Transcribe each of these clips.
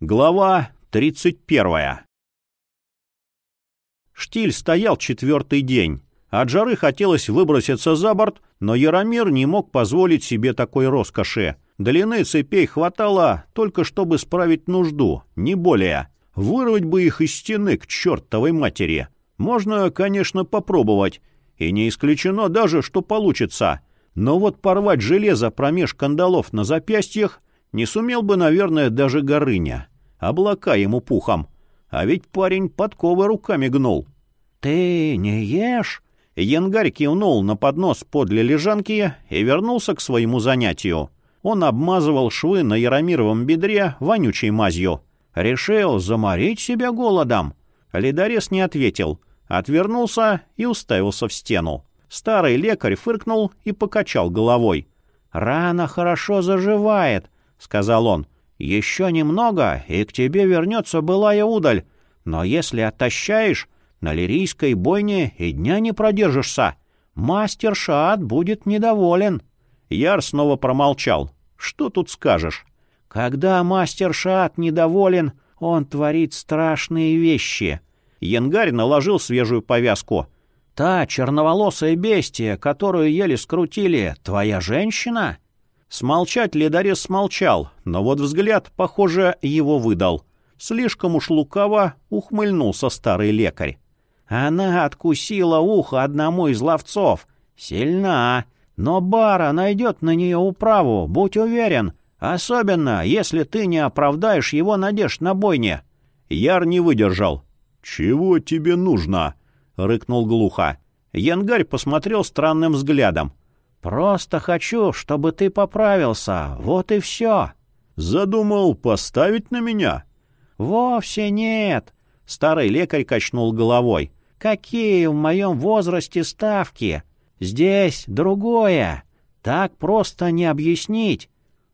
Глава 31. Штиль стоял четвертый день. От жары хотелось выброситься за борт, но Яромир не мог позволить себе такой роскоши. Длины цепей хватало только чтобы справить нужду, не более. Вырвать бы их из стены к чертовой матери. Можно, конечно, попробовать. И не исключено даже, что получится. Но вот порвать железо промеж кандалов на запястьях не сумел бы, наверное, даже Горыня. Облака ему пухом. А ведь парень подковы руками гнул. «Ты не ешь?» Янгарь кивнул на поднос подле лежанки и вернулся к своему занятию. Он обмазывал швы на Яромировом бедре вонючей мазью. Решил заморить себя голодом. Ледорез не ответил. Отвернулся и уставился в стену. Старый лекарь фыркнул и покачал головой. «Рана хорошо заживает», — сказал он. «Еще немного, и к тебе вернется былая удаль. Но если отощаешь, на лирийской бойне и дня не продержишься. Мастер Шаат будет недоволен». Яр снова промолчал. «Что тут скажешь?» «Когда мастер Шаат недоволен, он творит страшные вещи». Янгарь наложил свежую повязку. «Та черноволосая бестия, которую еле скрутили, твоя женщина?» Смолчать ледорез смолчал, но вот взгляд, похоже, его выдал. Слишком уж лукаво ухмыльнулся старый лекарь. Она откусила ухо одному из ловцов. Сильна, но Бара найдет на нее управу, будь уверен. Особенно, если ты не оправдаешь его надежд на бойне. Яр не выдержал. «Чего тебе нужно?» — рыкнул глухо. Янгарь посмотрел странным взглядом. «Просто хочу, чтобы ты поправился. Вот и все». «Задумал поставить на меня?» «Вовсе нет», — старый лекарь качнул головой. «Какие в моем возрасте ставки? Здесь другое. Так просто не объяснить».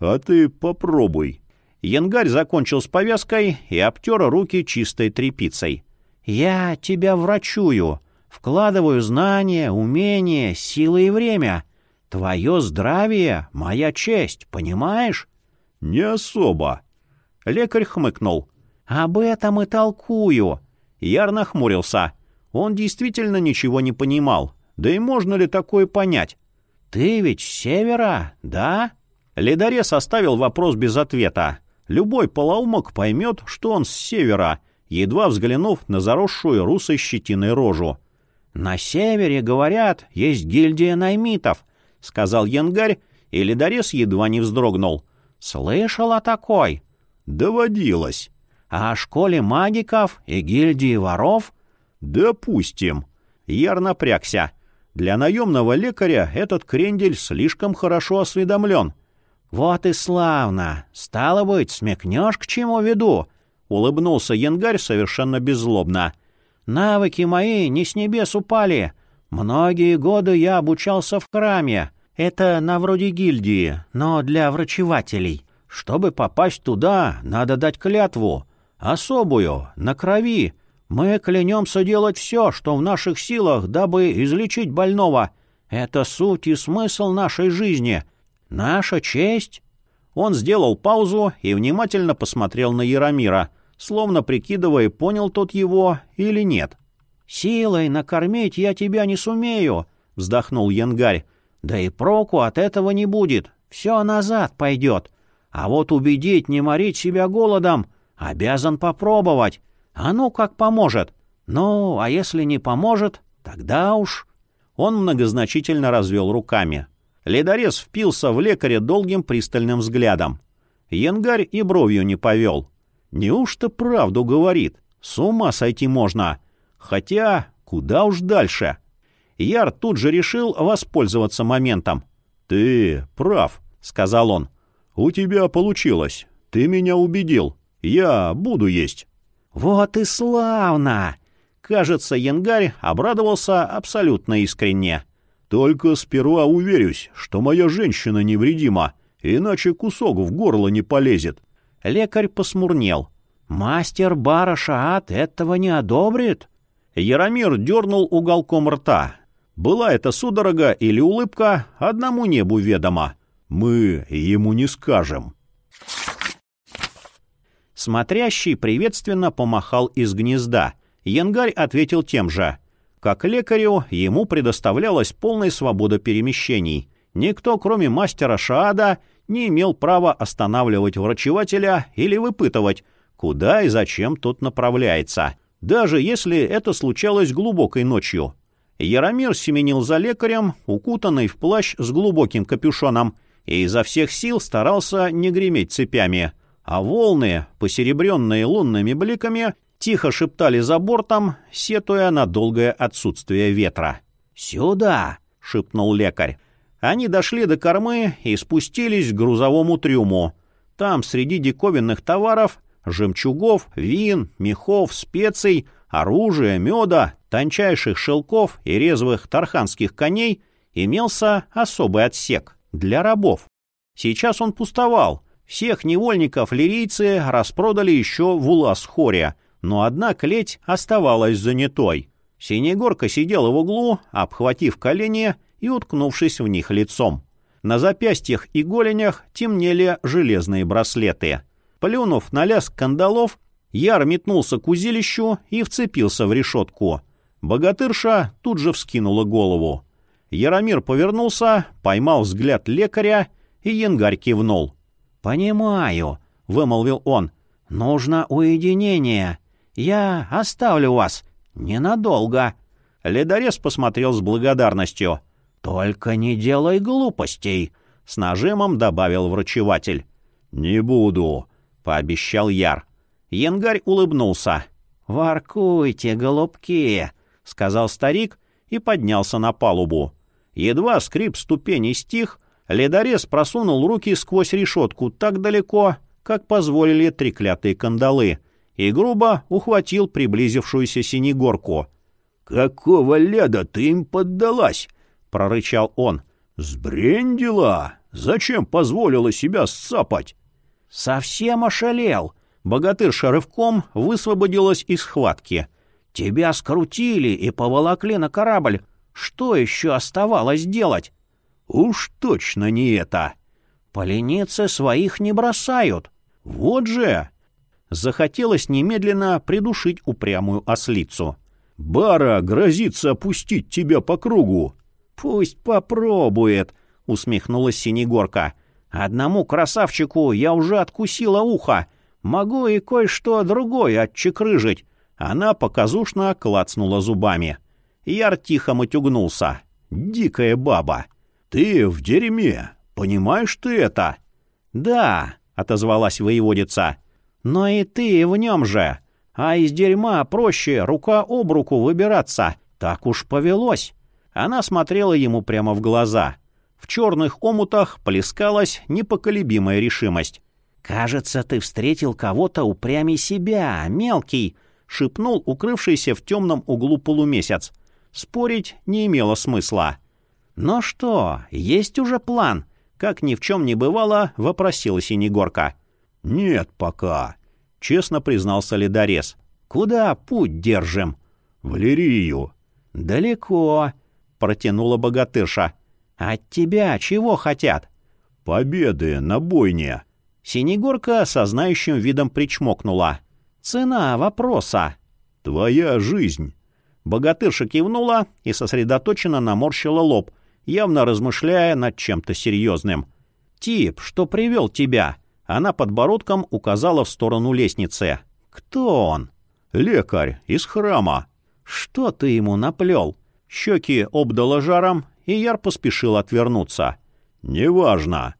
«А ты попробуй». Янгарь закончил с повязкой и обтер руки чистой тряпицей. «Я тебя врачую, вкладываю знания, умения, силы и время. Твое здравие — моя честь, понимаешь?» «Не особо». Лекарь хмыкнул. «Об этом и толкую». Яр нахмурился. Он действительно ничего не понимал. Да и можно ли такое понять? «Ты ведь с севера, да?» Ледорез оставил вопрос без ответа. Любой полоумок поймет, что он с севера, едва взглянув на заросшую русой щетиной рожу. «На севере, говорят, есть гильдия наймитов. — сказал Янгарь, и ледорез едва не вздрогнул. «Слышал о такой?» «Доводилось». «А о школе магиков и гильдии воров?» «Допустим». Яр напрягся. Для наемного лекаря этот крендель слишком хорошо осведомлен. «Вот и славно! Стало быть, смекнешь, к чему веду?» — улыбнулся Янгарь совершенно беззлобно. «Навыки мои не с небес упали. Многие годы я обучался в храме. Это на вроде гильдии, но для врачевателей. Чтобы попасть туда, надо дать клятву. Особую, на крови. Мы клянемся делать все, что в наших силах, дабы излечить больного. Это суть и смысл нашей жизни. Наша честь. Он сделал паузу и внимательно посмотрел на Яромира, словно прикидывая, понял тот его или нет. «Силой накормить я тебя не сумею», — вздохнул Янгарь. «Да и проку от этого не будет. Все назад пойдет. А вот убедить не морить себя голодом обязан попробовать. А ну как поможет. Ну, а если не поможет, тогда уж...» Он многозначительно развел руками. Ледорез впился в лекаря долгим пристальным взглядом. Янгарь и бровью не повел. «Неужто правду говорит? С ума сойти можно!» Хотя, куда уж дальше. Яр тут же решил воспользоваться моментом. «Ты прав», — сказал он. «У тебя получилось. Ты меня убедил. Я буду есть». «Вот и славно!» Кажется, Янгарь обрадовался абсолютно искренне. «Только сперва уверюсь, что моя женщина невредима, иначе кусок в горло не полезет». Лекарь посмурнел. «Мастер Барашаат этого не одобрит?» Яромир дернул уголком рта. Была это судорога или улыбка, одному небу ведомо. Мы ему не скажем. Смотрящий приветственно помахал из гнезда. Янгарь ответил тем же. Как лекарю, ему предоставлялась полная свобода перемещений. Никто, кроме мастера Шаада, не имел права останавливать врачевателя или выпытывать, куда и зачем тот направляется, даже если это случалось глубокой ночью. Яромир семенил за лекарем, укутанный в плащ с глубоким капюшоном, и изо всех сил старался не греметь цепями — а волны, посеребренные лунными бликами, тихо шептали за бортом, сетуя на долгое отсутствие ветра. «Сюда!» — шепнул лекарь. Они дошли до кормы и спустились к грузовому трюму. Там, среди диковинных товаров, жемчугов, вин, мехов, специй, оружия, меда, тончайших шелков и резвых тарханских коней, имелся особый отсек для рабов. Сейчас он пустовал — всех невольников лирийцы распродали еще в Улас-Хоре, но одна клеть оставалась занятой. Синегорка сидела в углу, обхватив колени и уткнувшись в них лицом. На запястьях и голенях темнели железные браслеты. Плюнув на лязг кандалов, Яр метнулся к узилищу и вцепился в решетку. Богатырша тут же вскинула голову. Яромир повернулся, поймал взгляд лекаря, и янгарь кивнул. «Понимаю», — вымолвил он. «Нужно уединение. Я оставлю вас. Ненадолго». Ледорез посмотрел с благодарностью. «Только не делай глупостей», — с нажимом добавил врачеватель. «Не буду», — пообещал Яр. Янгарь улыбнулся. «Воркуйте, голубки», — сказал старик и поднялся на палубу. Едва скрип ступеней стих, Ледорез просунул руки сквозь решетку так далеко, как позволили треклятые кандалы, и грубо ухватил приблизившуюся синегорку. «Какого леда ты им поддалась?» — прорычал он. «Сбрендила? Зачем позволила себя сцапать?» «Совсем ошалел!» Богатырша рывком высвободилась из схватки. «Тебя скрутили и поволокли на корабль. Что еще оставалось делать?» Уж точно не это. Поленицы своих не бросают. Вот же! Захотелось немедленно придушить упрямую ослицу. Бара грозится опустить тебя по кругу. Пусть попробует, усмехнулась Синегорка. Одному красавчику я уже откусила ухо. Могу и кое-что другое отчекрыжить. Она показушно клацнула зубами. Яр тихо матюгнулся. Дикая баба. «Ты в дерьме. Понимаешь ты это?» «Да», — отозвалась воеводица. «Но и ты в нем же. А из дерьма проще рука об руку выбираться. Так уж повелось». Она смотрела ему прямо в глаза. В черных омутах плескалась непоколебимая решимость. «Кажется, ты встретил кого-то упрямей себя, мелкий», — шепнул укрывшийся в темном углу полумесяц. Спорить не имело смысла. «Ну что, есть уже план?» Как ни в чем не бывало, вопросила Синегорка. «Нет пока», — честно признался ледорез. «Куда путь держим?» «В Лирию». «Далеко», — протянула богатырша. «От тебя чего хотят?» «Победы на бойне». Синегорка со знающим видом причмокнула. «Цена вопроса». «Твоя жизнь». Богатырша кивнула и сосредоточенно наморщила лоб, явно размышляя над чем-то серьезным. «Тип, что привел тебя?» Она подбородком указала в сторону лестницы. «Кто он?» «Лекарь из храма». «Что ты ему наплел?» Щеки обдало жаром, и Яр поспешил отвернуться. «Неважно».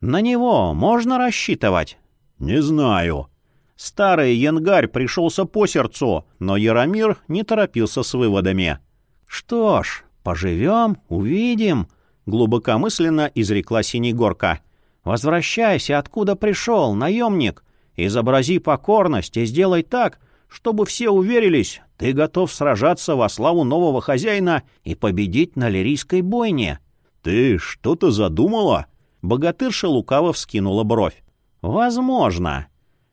«На него можно рассчитывать?» «Не знаю». Старый янгарь пришелся по сердцу, но Яромир не торопился с выводами. «Что ж, «Поживем, увидим», — глубокомысленно изрекла Синегорка. «Возвращайся, откуда пришел, наемник. Изобрази покорность и сделай так, чтобы все уверились, ты готов сражаться во славу нового хозяина и победить на лирийской бойне». «Ты что-то задумала?» Богатырша лукаво вскинула бровь. «Возможно».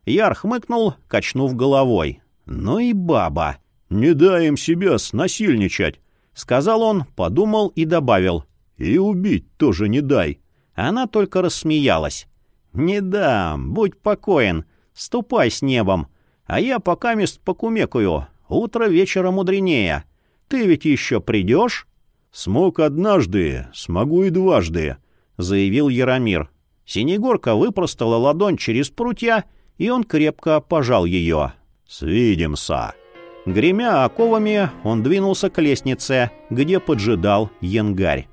Яр хмыкнул, качнув головой. «Ну и баба. Не дай им себя снасильничать. Сказал он, подумал и добавил. «И убить тоже не дай». Она только рассмеялась. «Не дам, будь покоен. Ступай с небом, а я пока мест покумекаю. Утро вечера мудренее. Ты ведь еще придешь?» «Смог однажды, смогу и дважды», — заявил Яромир. Синегорка выпростала ладонь через прутья, и он крепко пожал ее. «Свидимся». Гремя оковами, он двинулся к лестнице, где поджидал янгарь.